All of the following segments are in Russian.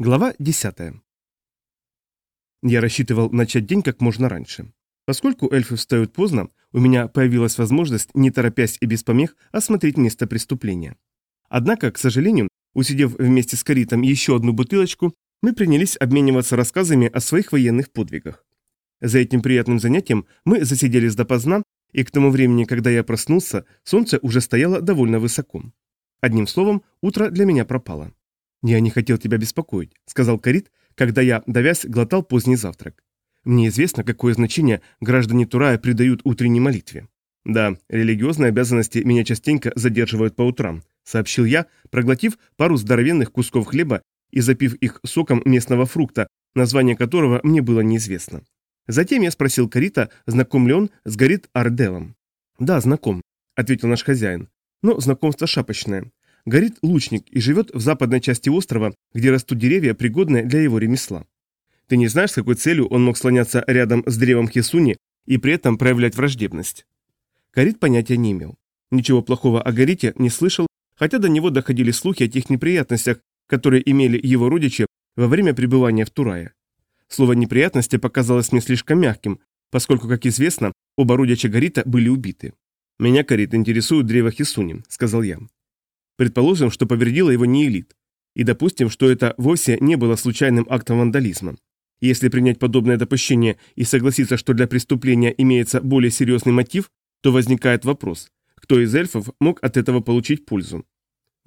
Глава 10. Я рассчитывал начать день как можно раньше. Поскольку эльфы встают поздно, у меня появилась возможность, не торопясь и без помех, осмотреть место преступления. Однако, к сожалению, усидев вместе с Каритом еще одну бутылочку, мы принялись обмениваться рассказами о своих военных подвигах. За этим приятным занятием мы засиделись допоздна, и к тому времени, когда я проснулся, солнце уже стояло довольно высоко. Одним словом, утро для меня пропало. «Я не хотел тебя беспокоить», — сказал Карит, когда я, давясь, глотал поздний завтрак. «Мне известно, какое значение граждане Турая придают утренней молитве». «Да, религиозные обязанности меня частенько задерживают по утрам», — сообщил я, проглотив пару здоровенных кусков хлеба и запив их соком местного фрукта, название которого мне было неизвестно. Затем я спросил Карита, знаком ли он с Гарит Арделом. «Да, знаком», — ответил наш хозяин. «Но знакомство шапочное. Горит лучник и живет в западной части острова, где растут деревья, пригодные для его ремесла. Ты не знаешь, с какой целью он мог слоняться рядом с древом Хисуни и при этом проявлять враждебность? Горит понятия не имел. Ничего плохого о Горите не слышал, хотя до него доходили слухи о тех неприятностях, которые имели его родичи во время пребывания в Турае. Слово «неприятности» показалось мне слишком мягким, поскольку, как известно, оба родича Горита были убиты. «Меня, Корит, интересует древо Хисуни», — сказал я. Предположим, что повредила его не элит. И допустим, что это вовсе не было случайным актом вандализма. Если принять подобное допущение и согласиться, что для преступления имеется более серьезный мотив, то возникает вопрос, кто из эльфов мог от этого получить пользу?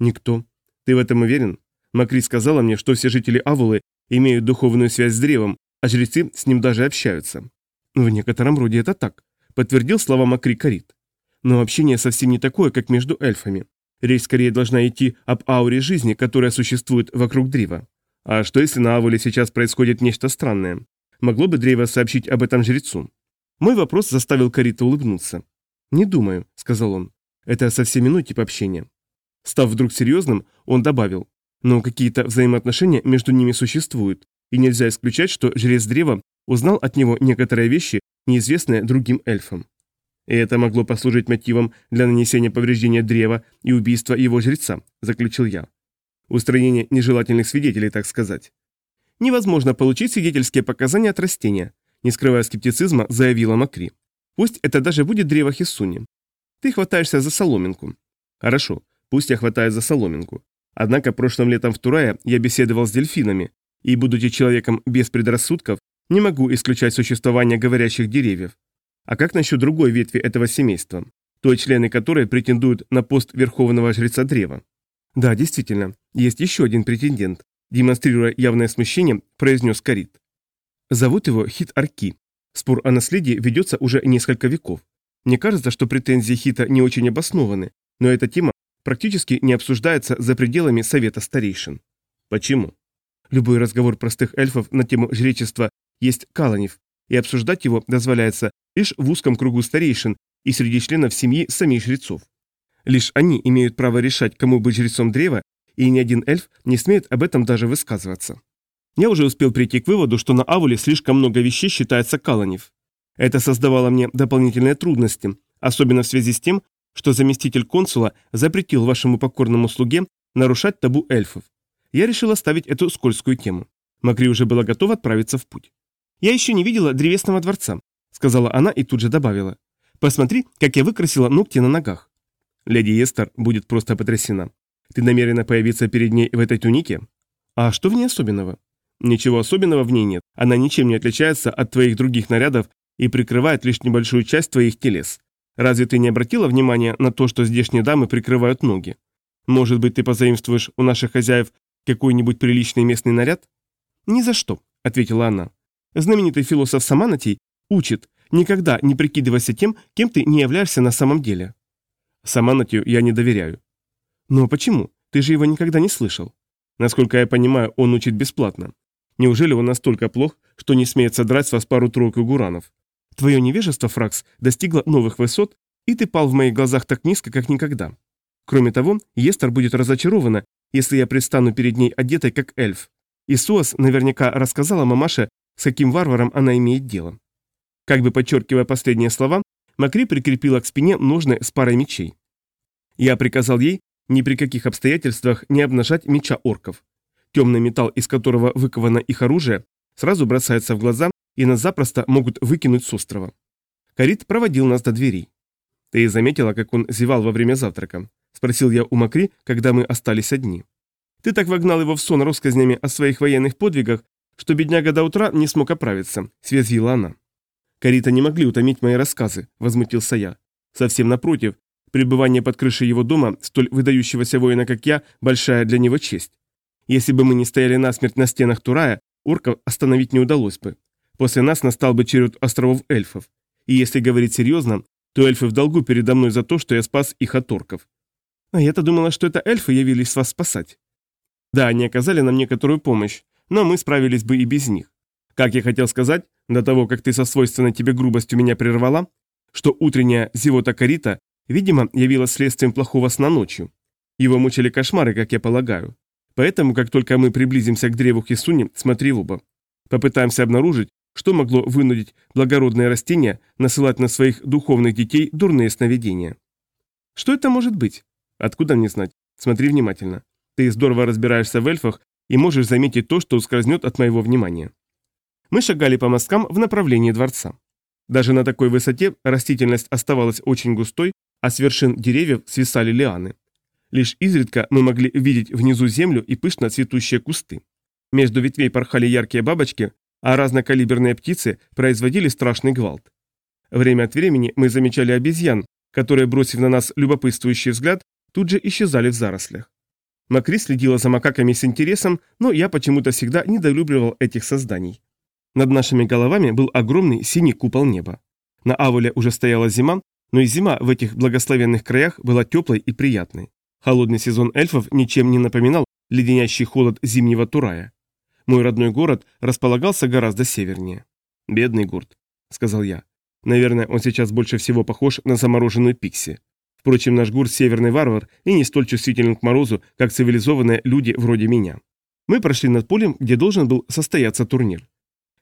Никто. Ты в этом уверен? Макри сказала мне, что все жители Авулы имеют духовную связь с древом, а жрецы с ним даже общаются. В некотором роде это так, подтвердил слова Макри Карит. Но общение совсем не такое, как между эльфами. Речь скорее должна идти об ауре жизни, которая существует вокруг Дрива. А что если на Авуле сейчас происходит нечто странное? Могло бы Древо сообщить об этом жрецу? Мой вопрос заставил Карита улыбнуться. «Не думаю», — сказал он. «Это совсем иной тип общения». Став вдруг серьезным, он добавил. «Но какие-то взаимоотношения между ними существуют, и нельзя исключать, что жрец Древа узнал от него некоторые вещи, неизвестные другим эльфам». И это могло послужить мотивом для нанесения повреждения древа и убийства его жреца, заключил я. Устранение нежелательных свидетелей, так сказать. Невозможно получить свидетельские показания от растения, не скрывая скептицизма, заявила Макри. Пусть это даже будет древо Хисуни. Ты хватаешься за соломинку. Хорошо, пусть я хватаюсь за соломинку. Однако прошлым летом в Турае я беседовал с дельфинами, и, будучи человеком без предрассудков, не могу исключать существование говорящих деревьев. А как насчет другой ветви этого семейства? Той, члены которой претендуют на пост верховного жреца древа? Да, действительно, есть еще один претендент. Демонстрируя явное смущение, произнес Карит. Зовут его Хит Арки. Спор о наследии ведется уже несколько веков. Мне кажется, что претензии Хита не очень обоснованы, но эта тема практически не обсуждается за пределами Совета Старейшин. Почему? Любой разговор простых эльфов на тему жречества есть каланев, и обсуждать его дозволяется лишь в узком кругу старейшин и среди членов семьи самих жрецов. Лишь они имеют право решать, кому быть жрецом древа, и ни один эльф не смеет об этом даже высказываться. Я уже успел прийти к выводу, что на Авуле слишком много вещей считается каланев. Это создавало мне дополнительные трудности, особенно в связи с тем, что заместитель консула запретил вашему покорному слуге нарушать табу эльфов. Я решил оставить эту скользкую тему. Макри уже была готова отправиться в путь. «Я еще не видела древесного дворца», — сказала она и тут же добавила. «Посмотри, как я выкрасила ногти на ногах». Леди Эстер будет просто потрясена. Ты намерена появиться перед ней в этой тунике? А что в ней особенного? Ничего особенного в ней нет. Она ничем не отличается от твоих других нарядов и прикрывает лишь небольшую часть твоих телес. Разве ты не обратила внимания на то, что здешние дамы прикрывают ноги? Может быть, ты позаимствуешь у наших хозяев какой-нибудь приличный местный наряд? Ни за что, ответила она. Знаменитый философ Саманатий учит, никогда не прикидывайся тем, кем ты не являешься на самом деле. Саманатию я не доверяю. Но почему? Ты же его никогда не слышал. Насколько я понимаю, он учит бесплатно. Неужели он настолько плох, что не смеет содрать с вас пару-тройку гуранов? Твое невежество, Фракс, достигло новых высот, и ты пал в моих глазах так низко, как никогда. Кроме того, Естер будет разочарована, если я предстану перед ней одетой, как эльф. И Суас наверняка рассказала мамаше с каким варваром она имеет дело. Как бы подчеркивая последние слова, Макри прикрепила к спине ножны с парой мечей. Я приказал ей ни при каких обстоятельствах не обнажать меча орков. темный металл, из которого выковано их оружие, сразу бросается в глаза и нас запросто могут выкинуть с острова. Карит проводил нас до дверей. «Ты заметила, как он зевал во время завтрака?» – спросил я у Макри, когда мы остались одни. «Ты так вогнал его в сон россказнями о своих военных подвигах, что бедняга до утра не смог оправиться», – связила она. «Карита не могли утомить мои рассказы», – возмутился я. «Совсем напротив, пребывание под крышей его дома, столь выдающегося воина, как я, большая для него честь. Если бы мы не стояли насмерть на стенах Турая, орков остановить не удалось бы. После нас настал бы черед островов эльфов. И если говорить серьезно, то эльфы в долгу передо мной за то, что я спас их от орков. А я-то думала, что это эльфы явились вас спасать. Да, они оказали нам некоторую помощь, но мы справились бы и без них. Как я хотел сказать, до того, как ты со свойственной тебе грубостью меня прервала, что утренняя зевота Карита, видимо, явилась следствием плохого сна ночью. Его мучили кошмары, как я полагаю. Поэтому, как только мы приблизимся к древу Хисуни, смотри в оба. Попытаемся обнаружить, что могло вынудить благородные растения насылать на своих духовных детей дурные сновидения. Что это может быть? Откуда мне знать? Смотри внимательно. Ты здорово разбираешься в эльфах и можешь заметить то, что ускользнет от моего внимания. Мы шагали по мосткам в направлении дворца. Даже на такой высоте растительность оставалась очень густой, а с вершин деревьев свисали лианы. Лишь изредка мы могли видеть внизу землю и пышно цветущие кусты. Между ветвей порхали яркие бабочки, а разнокалиберные птицы производили страшный гвалт. Время от времени мы замечали обезьян, которые, бросив на нас любопытствующий взгляд, тут же исчезали в зарослях. Макри следила за макаками с интересом, но я почему-то всегда недолюбливал этих созданий. Над нашими головами был огромный синий купол неба. На Авуле уже стояла зима, но и зима в этих благословенных краях была теплой и приятной. Холодный сезон эльфов ничем не напоминал леденящий холод зимнего Турая. Мой родной город располагался гораздо севернее. «Бедный Гурт», — сказал я. «Наверное, он сейчас больше всего похож на замороженную пикси. Впрочем, наш Гурт — северный варвар и не столь чувствителен к морозу, как цивилизованные люди вроде меня. Мы прошли над полем, где должен был состояться турнир.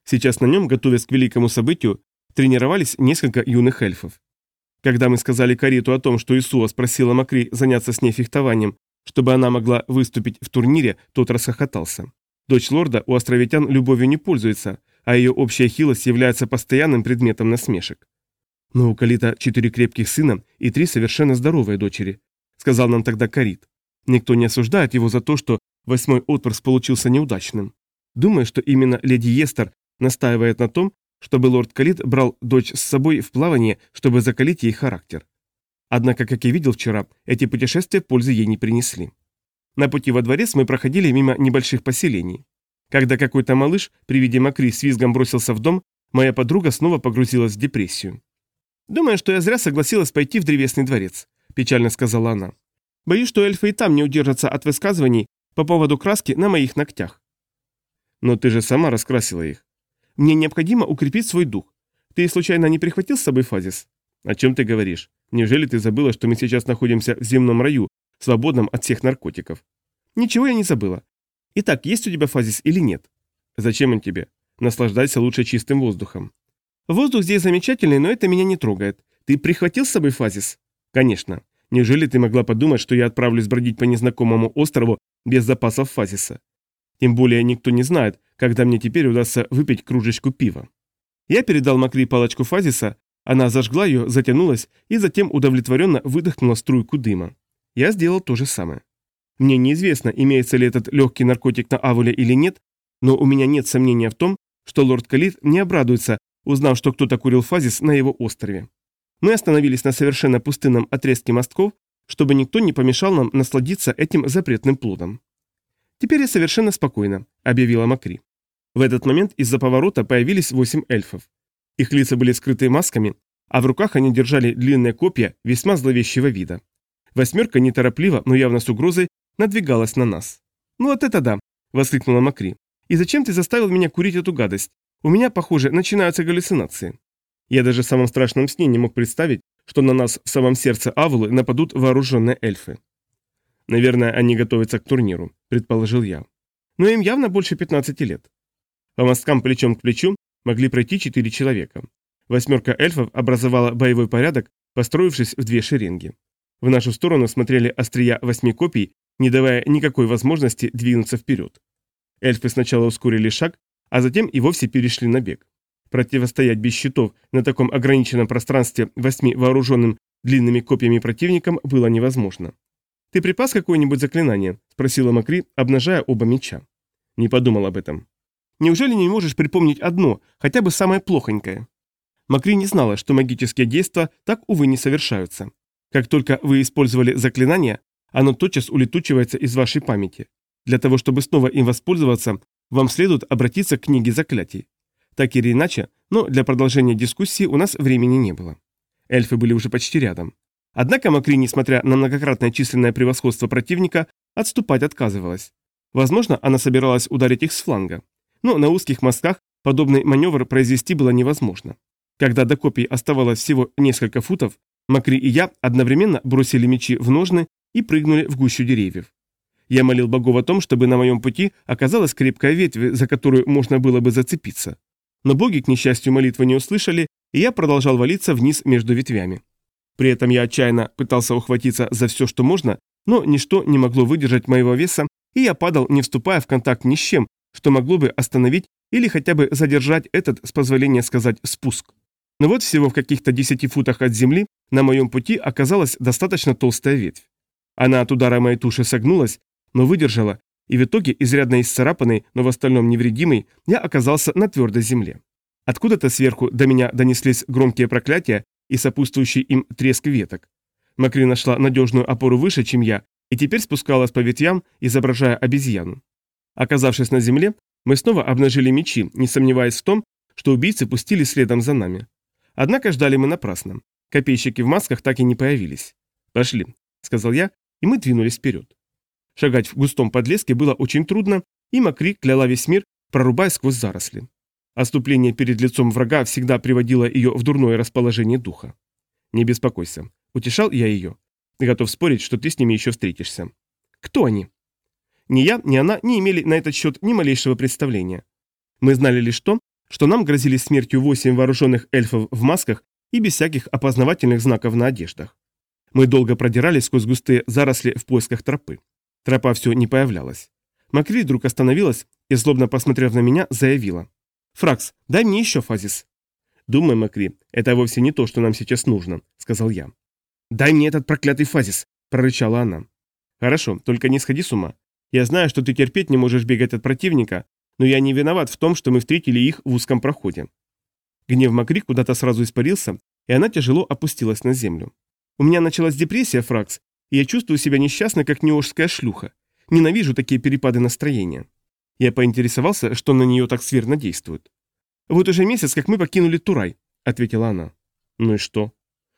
Сейчас на нем, готовясь к великому событию, тренировались несколько юных эльфов. Когда мы сказали Кариту о том, что Исуа спросила Макри заняться с ней фехтованием, чтобы она могла выступить в турнире, тот расхохотался. Дочь лорда у островитян любовью не пользуется, а ее общая хилость является постоянным предметом насмешек. Но у Калита четыре крепких сына и три совершенно здоровые дочери, сказал нам тогда Карит. Никто не осуждает его за то, что восьмой отпрыск получился неудачным. Думаю, что именно леди Естер настаивает на том, чтобы лорд Калит брал дочь с собой в плавание, чтобы закалить ей характер. Однако, как я видел вчера, эти путешествия пользы ей не принесли. На пути во дворец мы проходили мимо небольших поселений. Когда какой-то малыш при виде Макри с визгом бросился в дом, моя подруга снова погрузилась в депрессию. «Думаю, что я зря согласилась пойти в древесный дворец», – печально сказала она. «Боюсь, что эльфы и там не удержатся от высказываний по поводу краски на моих ногтях». «Но ты же сама раскрасила их». «Мне необходимо укрепить свой дух. Ты случайно не прихватил с собой фазис?» «О чем ты говоришь? Неужели ты забыла, что мы сейчас находимся в земном раю, свободном от всех наркотиков. Ничего я не забыла. Итак, есть у тебя фазис или нет? Зачем он тебе? Наслаждайся лучше чистым воздухом. Воздух здесь замечательный, но это меня не трогает. Ты прихватил с собой фазис? Конечно. Неужели ты могла подумать, что я отправлюсь бродить по незнакомому острову без запасов фазиса? Тем более никто не знает, когда мне теперь удастся выпить кружечку пива. Я передал Макри палочку фазиса, она зажгла ее, затянулась и затем удовлетворенно выдохнула струйку дыма. Я сделал то же самое. Мне неизвестно, имеется ли этот легкий наркотик на Авуле или нет, но у меня нет сомнения в том, что лорд Калит не обрадуется, узнав, что кто-то курил фазис на его острове. Мы остановились на совершенно пустынном отрезке мостков, чтобы никто не помешал нам насладиться этим запретным плодом. «Теперь я совершенно спокойно», — объявила Макри. В этот момент из-за поворота появились восемь эльфов. Их лица были скрыты масками, а в руках они держали длинные копья весьма зловещего вида. Восьмерка неторопливо, но явно с угрозой, надвигалась на нас. «Ну вот это да!» – воскликнула Макри. «И зачем ты заставил меня курить эту гадость? У меня, похоже, начинаются галлюцинации». Я даже в самом страшном сне не мог представить, что на нас в самом сердце Авулы нападут вооруженные эльфы. «Наверное, они готовятся к турниру», – предположил я. «Но им явно больше 15 лет». По мосткам плечом к плечу могли пройти четыре человека. Восьмерка эльфов образовала боевой порядок, построившись в две шеренги. В нашу сторону смотрели острия восьми копий, не давая никакой возможности двинуться вперед. Эльфы сначала ускорили шаг, а затем и вовсе перешли на бег. Противостоять без щитов на таком ограниченном пространстве восьми вооруженным длинными копьями противникам было невозможно. «Ты припас какое-нибудь заклинание?» – спросила Макри, обнажая оба меча. Не подумал об этом. «Неужели не можешь припомнить одно, хотя бы самое плохонькое?» Макри не знала, что магические действия так, увы, не совершаются. Как только вы использовали заклинание, оно тотчас улетучивается из вашей памяти. Для того, чтобы снова им воспользоваться, вам следует обратиться к книге заклятий. Так или иначе, но для продолжения дискуссии у нас времени не было. Эльфы были уже почти рядом. Однако Макри, несмотря на многократное численное превосходство противника, отступать отказывалась. Возможно, она собиралась ударить их с фланга. Но на узких мостках подобный маневр произвести было невозможно. Когда до копий оставалось всего несколько футов, Макри и я одновременно бросили мечи в ножны и прыгнули в гущу деревьев. Я молил богов о том, чтобы на моем пути оказалась крепкая ветвь, за которую можно было бы зацепиться. Но боги, к несчастью, молитвы не услышали, и я продолжал валиться вниз между ветвями. При этом я отчаянно пытался ухватиться за все, что можно, но ничто не могло выдержать моего веса, и я падал, не вступая в контакт ни с чем, что могло бы остановить или хотя бы задержать этот, с позволения сказать, спуск. Но вот всего в каких-то десяти футах от земли на моем пути оказалась достаточно толстая ветвь. Она от удара моей туши согнулась, но выдержала, и в итоге, изрядно исцарапанный, но в остальном невредимый, я оказался на твердой земле. Откуда-то сверху до меня донеслись громкие проклятия и сопутствующий им треск веток. Макри нашла надежную опору выше, чем я, и теперь спускалась по ветвям, изображая обезьяну. Оказавшись на земле, мы снова обнажили мечи, не сомневаясь в том, что убийцы пустили следом за нами. Однако ждали мы напрасно. Копейщики в масках так и не появились. «Пошли», — сказал я, и мы двинулись вперед. Шагать в густом подлеске было очень трудно, и Макри кляла весь мир, прорубая сквозь заросли. Оступление перед лицом врага всегда приводило ее в дурное расположение духа. «Не беспокойся», — утешал я ее. «Готов спорить, что ты с ними еще встретишься». «Кто они?» Ни я, ни она не имели на этот счет ни малейшего представления. Мы знали лишь то, что нам грозили смертью восемь вооруженных эльфов в масках и без всяких опознавательных знаков на одеждах. Мы долго продирались сквозь густые заросли в поисках тропы. Тропа все не появлялась. Макри вдруг остановилась и, злобно посмотрев на меня, заявила. «Фракс, дай мне еще фазис». «Думай, Макри, это вовсе не то, что нам сейчас нужно», — сказал я. «Дай мне этот проклятый фазис», — прорычала она. «Хорошо, только не сходи с ума. Я знаю, что ты терпеть не можешь бегать от противника, но я не виноват в том, что мы встретили их в узком проходе». Гнев Макри куда-то сразу испарился, и она тяжело опустилась на землю. «У меня началась депрессия, Фракс, и я чувствую себя несчастно, как неожская шлюха. Ненавижу такие перепады настроения. Я поинтересовался, что на нее так сверно действует. «Вот уже месяц, как мы покинули Турай», — ответила она. «Ну и что?»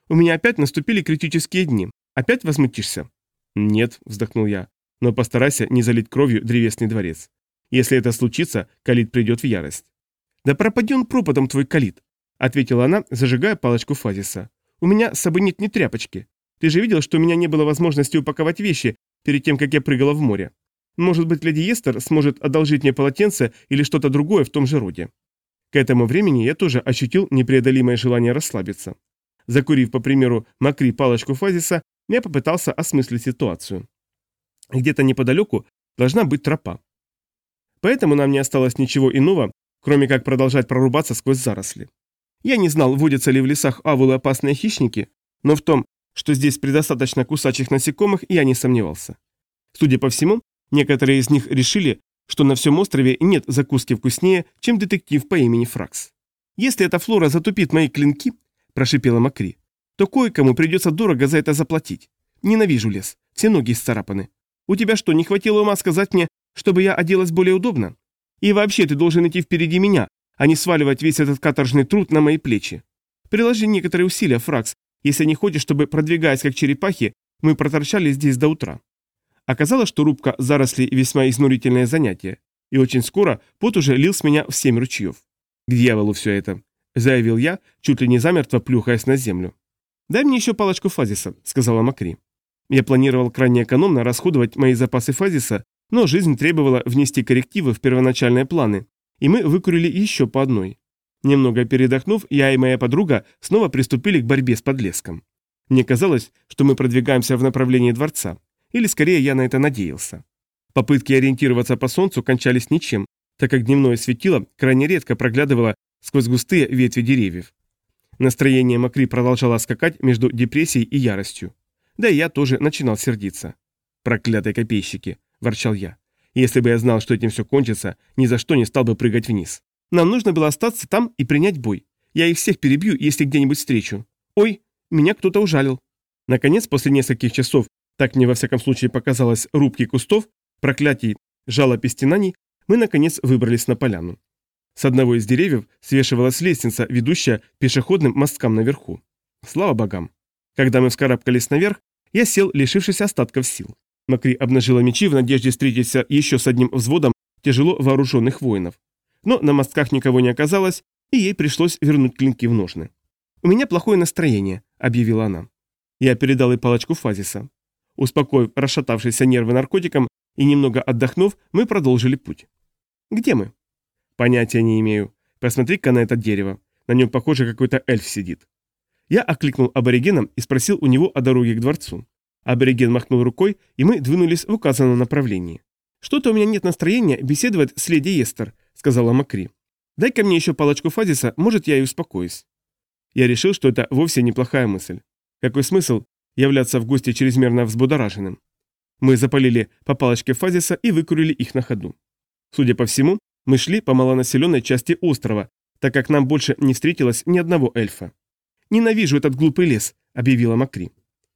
«У меня опять наступили критические дни. Опять возмутишься?» «Нет», — вздохнул я, — «но постарайся не залить кровью древесный дворец. Если это случится, Калит придет в ярость». «Да пропади он пропадом, твой Калит», — ответила она, зажигая палочку фазиса. «У меня с собой нет ни тряпочки. Ты же видел, что у меня не было возможности упаковать вещи перед тем, как я прыгала в море. Может быть, леди Естер сможет одолжить мне полотенце или что-то другое в том же роде. К этому времени я тоже ощутил непреодолимое желание расслабиться. Закурив, по примеру, Макри палочку фазиса, я попытался осмыслить ситуацию. Где-то неподалеку должна быть тропа. Поэтому нам не осталось ничего иного, кроме как продолжать прорубаться сквозь заросли. Я не знал, водятся ли в лесах авулы опасные хищники, но в том, что здесь предостаточно кусачих насекомых, я не сомневался. Судя по всему, некоторые из них решили, что на всем острове нет закуски вкуснее, чем детектив по имени Фракс. «Если эта флора затупит мои клинки», – прошипела Макри, – «то кое-кому придется дорого за это заплатить. Ненавижу лес, все ноги исцарапаны. У тебя что, не хватило ума сказать мне, чтобы я оделась более удобно? И вообще ты должен идти впереди меня, а не сваливать весь этот каторжный труд на мои плечи. Приложи некоторые усилия, Фракс, если не хочешь, чтобы, продвигаясь как черепахи, мы проторчали здесь до утра. Оказалось, что рубка заросли весьма изнурительное занятие, и очень скоро пот уже лил с меня в семь ручьев. «К дьяволу все это!» – заявил я, чуть ли не замертво плюхаясь на землю. «Дай мне еще палочку фазиса», – сказала Макри. Я планировал крайне экономно расходовать мои запасы фазиса, но жизнь требовала внести коррективы в первоначальные планы, и мы выкурили еще по одной. Немного передохнув, я и моя подруга снова приступили к борьбе с подлеском. Мне казалось, что мы продвигаемся в направлении дворца. Или скорее я на это надеялся. Попытки ориентироваться по солнцу кончались ничем, так как дневное светило крайне редко проглядывало сквозь густые ветви деревьев. Настроение Макри продолжало скакать между депрессией и яростью. Да и я тоже начинал сердиться. «Проклятые копейщики!» – ворчал я. «Если бы я знал, что этим все кончится, ни за что не стал бы прыгать вниз. Нам нужно было остаться там и принять бой. Я их всех перебью, если где-нибудь встречу. Ой, меня кто-то ужалил». Наконец, после нескольких часов, так мне во всяком случае показалось, рубки кустов, проклятий, жалоб и стенаний, мы наконец выбрались на поляну. С одного из деревьев свешивалась лестница, ведущая пешеходным мосткам наверху. Слава богам. Когда мы вскарабкались наверх, я сел, лишившись остатков сил. Макри обнажила мечи в надежде встретиться еще с одним взводом тяжело вооруженных воинов. Но на мостках никого не оказалось, и ей пришлось вернуть клинки в ножны. «У меня плохое настроение», — объявила она. Я передал ей палочку Фазиса. Успокоив расшатавшиеся нервы наркотиком и немного отдохнув, мы продолжили путь. «Где мы?» «Понятия не имею. Посмотри-ка на это дерево. На нем, похоже, какой-то эльф сидит». Я окликнул аборигена и спросил у него о дороге к дворцу. Абориген махнул рукой, и мы двинулись в указанном направлении. «Что-то у меня нет настроения беседовать с леди Естер», — сказала Макри. «Дай-ка мне еще палочку Фазиса, может, я и успокоюсь». Я решил, что это вовсе неплохая мысль. Какой смысл являться в гости чрезмерно взбудораженным? Мы запалили по палочке Фазиса и выкурили их на ходу. Судя по всему, мы шли по малонаселенной части острова, так как нам больше не встретилось ни одного эльфа. «Ненавижу этот глупый лес», — объявила Макри.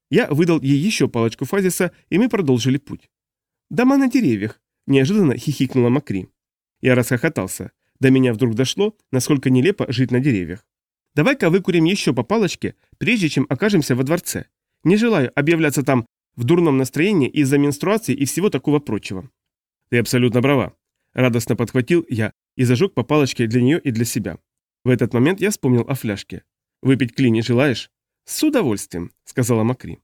Я выдал ей еще палочку Фазиса, и мы продолжили путь. «Дома на деревьях», — неожиданно хихикнула Макри. Я расхохотался. До меня вдруг дошло, насколько нелепо жить на деревьях. «Давай-ка выкурим еще по палочке, прежде чем окажемся во дворце. Не желаю объявляться там в дурном настроении из-за менструации и всего такого прочего». «Ты абсолютно права», — радостно подхватил я и зажег по палочке для нее и для себя. В этот момент я вспомнил о фляжке. «Выпить клини желаешь?» «С удовольствием», — сказала Макри.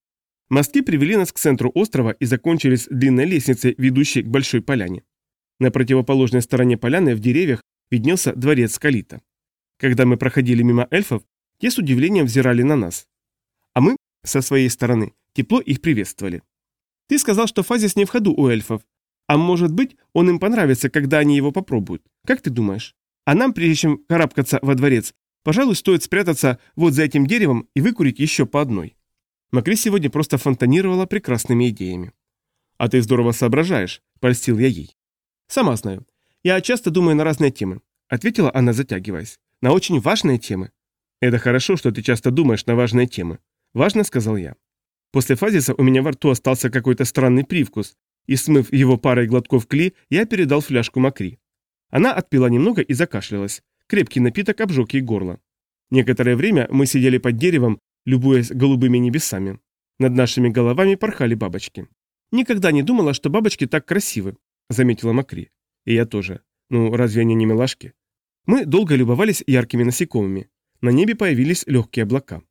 Мостки привели нас к центру острова и закончились длинной лестницей, ведущей к большой поляне. На противоположной стороне поляны в деревьях виднелся дворец Калита. Когда мы проходили мимо эльфов, те с удивлением взирали на нас. А мы, со своей стороны, тепло их приветствовали. Ты сказал, что фазис не в ходу у эльфов. А может быть, он им понравится, когда они его попробуют. Как ты думаешь? А нам, прежде чем карабкаться во дворец, пожалуй, стоит спрятаться вот за этим деревом и выкурить еще по одной. Макри сегодня просто фонтанировала прекрасными идеями. «А ты здорово соображаешь», — польстил я ей. «Сама знаю. Я часто думаю на разные темы», — ответила она, затягиваясь. «На очень важные темы». «Это хорошо, что ты часто думаешь на важные темы». «Важно», — сказал я. После фазиса у меня во рту остался какой-то странный привкус, и, смыв его парой глотков кли, я передал фляжку Макри. Она отпила немного и закашлялась. Крепкий напиток обжег ей горло. Некоторое время мы сидели под деревом, любуясь голубыми небесами. Над нашими головами порхали бабочки. «Никогда не думала, что бабочки так красивы», — заметила Макри. И я тоже. Ну, разве они не милашки? Мы долго любовались яркими насекомыми. На небе появились легкие облака.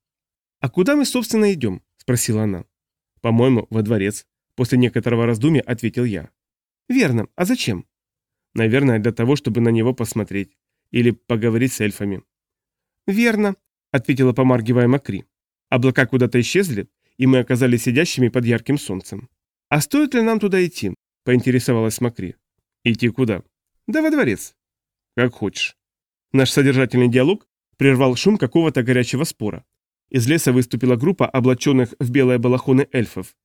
«А куда мы, собственно, идем?» – спросила она. «По-моему, во дворец», После некоторого раздумья ответил я. «Верно. А зачем?» «Наверное, для того, чтобы на него посмотреть. Или поговорить с эльфами». «Верно», — ответила помаргивая Макри. Облака куда-то исчезли, и мы оказались сидящими под ярким солнцем. «А стоит ли нам туда идти?» — поинтересовалась Макри. «Идти куда?» «Да во дворец». «Как хочешь». Наш содержательный диалог прервал шум какого-то горячего спора. Из леса выступила группа облаченных в белые балахоны эльфов.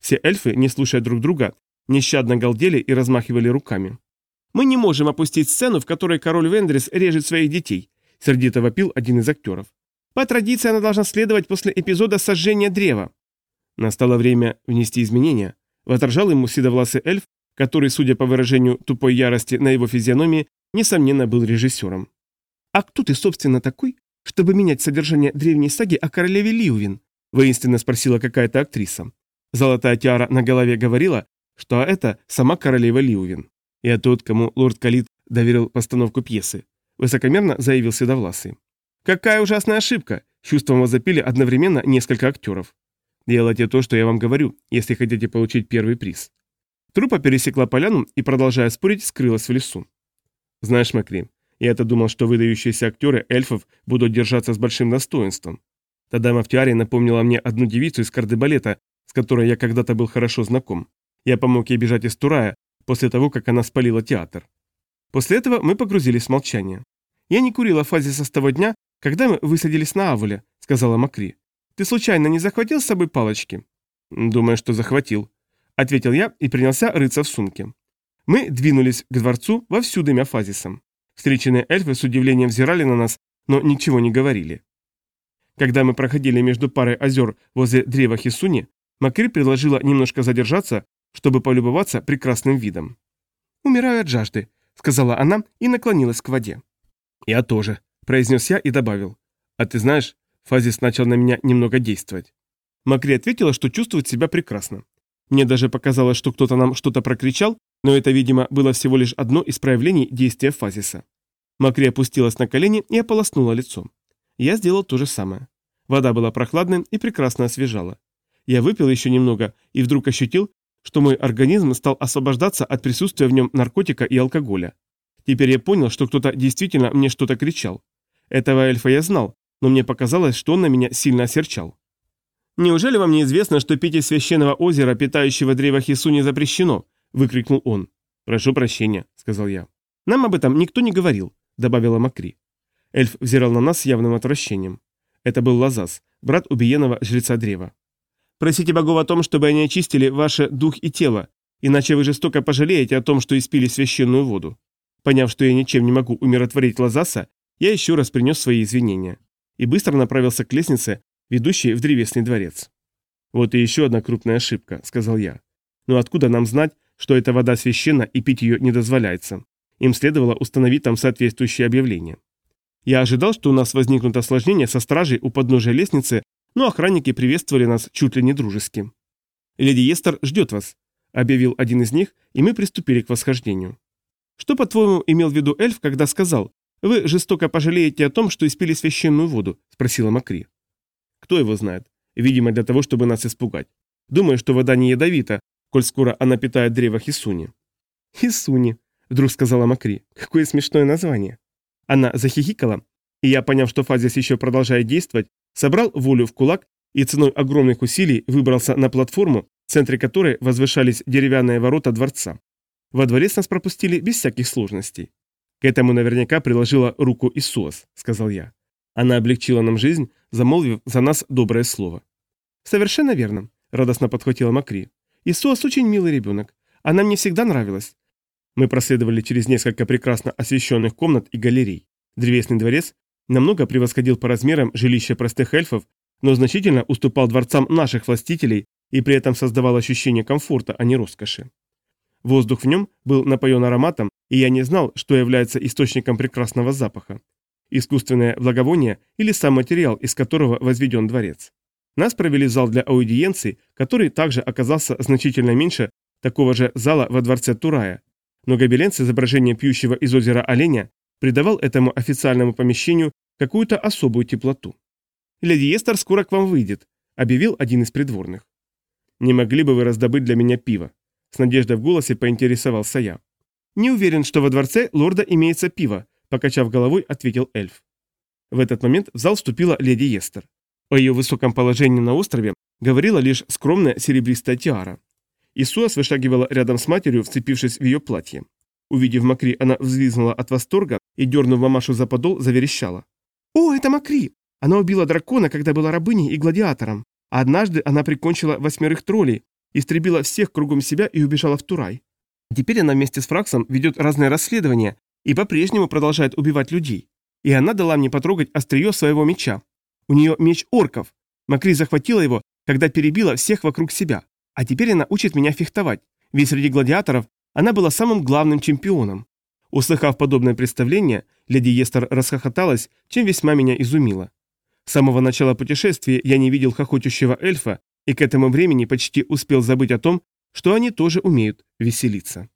Все эльфы, не слушая друг друга, нещадно галдели и размахивали руками. «Мы не можем опустить сцену, в которой король Вендрис режет своих детей», — сердито вопил один из актеров. «По традиции она должна следовать после эпизода сожжения древа». Настало время внести изменения, возражал ему седовласый эльф, который, судя по выражению тупой ярости на его физиономии, несомненно был режиссером. «А кто ты, собственно, такой, чтобы менять содержание древней саги о королеве Лиувин?» – воинственно спросила какая-то актриса. Золотая тиара на голове говорила, что это сама королева Лиувин. Я тот, кому лорд Калит доверил постановку пьесы. Высокомерно заявил Седовласый. «Какая ужасная ошибка!» Чувством возопили одновременно несколько актеров. «Делайте то, что я вам говорю, если хотите получить первый приз». Трупа пересекла поляну и, продолжая спорить, скрылась в лесу. «Знаешь, Макри, я-то думал, что выдающиеся актеры эльфов будут держаться с большим достоинством. В тиаре напомнила мне одну девицу из кардебалета, с которой я когда-то был хорошо знаком. Я помог ей бежать из Турая, после того, как она спалила театр. После этого мы погрузились в молчание. «Я не курила фазиса с того дня, когда мы высадились на Авуле», — сказала Макри. «Ты случайно не захватил с собой палочки?» «Думаю, что захватил», — ответил я и принялся рыться в сумке. Мы двинулись к дворцу вовсю дымя фазисом. Встреченные эльфы с удивлением взирали на нас, но ничего не говорили. Когда мы проходили между парой озер возле древа Хисуни, Макри предложила немножко задержаться, чтобы полюбоваться прекрасным видом. «Умираю от жажды», — сказала она и наклонилась к воде. «Я тоже», — произнес я и добавил. «А ты знаешь, Фазис начал на меня немного действовать». Макри ответила, что чувствует себя прекрасно. Мне даже показалось, что кто-то нам что-то прокричал, но это, видимо, было всего лишь одно из проявлений действия Фазиса. Макри опустилась на колени и ополоснула лицо. Я сделал то же самое. Вода была прохладной и прекрасно освежала. Я выпил еще немного и вдруг ощутил, что мой организм стал освобождаться от присутствия в нем наркотика и алкоголя. Теперь я понял, что кто-то действительно мне что-то кричал. Этого эльфа я знал, но мне показалось, что он на меня сильно осерчал. «Неужели вам не известно, что пить из священного озера, питающего древо Хисуни, запрещено?» – выкрикнул он. «Прошу прощения», – сказал я. «Нам об этом никто не говорил», – добавила Макри. Эльф взирал на нас с явным отвращением. Это был Лазас, брат убиенного жреца древа. «Просите богов о том, чтобы они очистили ваше дух и тело, иначе вы жестоко пожалеете о том, что испили священную воду». Поняв, что я ничем не могу умиротворить Лазаса, я еще раз принес свои извинения и быстро направился к лестнице, ведущей в древесный дворец. «Вот и еще одна крупная ошибка», — сказал я. «Но откуда нам знать, что эта вода священна и пить ее не дозволяется? Им следовало установить там соответствующее объявление». Я ожидал, что у нас возникнут осложнения со стражей у подножия лестницы, но охранники приветствовали нас чуть ли не дружески. «Леди Естер ждет вас», — объявил один из них, и мы приступили к восхождению. «Что, по-твоему, имел в виду эльф, когда сказал, вы жестоко пожалеете о том, что испили священную воду?» — спросила Макри. Кто его знает? Видимо, для того, чтобы нас испугать. Думаю, что вода не ядовита, коль скоро она питает древо Хисуни. Хисуни, вдруг сказала Макри. Какое смешное название. Она захихикала, и я, поняв, что Фазис еще продолжает действовать, собрал волю в кулак и ценой огромных усилий выбрался на платформу, в центре которой возвышались деревянные ворота дворца. Во дворец нас пропустили без всяких сложностей. К этому наверняка приложила руку Исуас, сказал я. Она облегчила нам жизнь, замолвив за нас доброе слово. «Совершенно верно», — радостно подхватила Макри. «Исуас очень милый ребенок. Она мне всегда нравилась». Мы проследовали через несколько прекрасно освещенных комнат и галерей. Древесный дворец намного превосходил по размерам жилище простых эльфов, но значительно уступал дворцам наших властителей и при этом создавал ощущение комфорта, а не роскоши. Воздух в нем был напоен ароматом, и я не знал, что является источником прекрасного запаха искусственное благовоние или сам материал, из которого возведен дворец. Нас провели в зал для аудиенций, который также оказался значительно меньше такого же зала во дворце Турая, но гобелен с изображением пьющего из озера оленя придавал этому официальному помещению какую-то особую теплоту. «Леди Эстер скоро к вам выйдет», — объявил один из придворных. «Не могли бы вы раздобыть для меня пиво?» С надеждой в голосе поинтересовался я. «Не уверен, что во дворце лорда имеется пиво», Покачав головой, ответил эльф. В этот момент в зал вступила леди Естер. О ее высоком положении на острове говорила лишь скромная серебристая тиара. Исуас вышагивала рядом с матерью, вцепившись в ее платье. Увидев Макри, она взвизгнула от восторга и, дернув мамашу за подол, заверещала. «О, это Макри! Она убила дракона, когда была рабыней и гладиатором. А однажды она прикончила восьмерых троллей, истребила всех кругом себя и убежала в Турай. Теперь она вместе с Фраксом ведет разные расследования и по-прежнему продолжает убивать людей. И она дала мне потрогать острие своего меча. У нее меч орков. Макри захватила его, когда перебила всех вокруг себя. А теперь она учит меня фехтовать, ведь среди гладиаторов она была самым главным чемпионом. Услыхав подобное представление, леди Естер расхохоталась, чем весьма меня изумило. С самого начала путешествия я не видел хохочущего эльфа и к этому времени почти успел забыть о том, что они тоже умеют веселиться.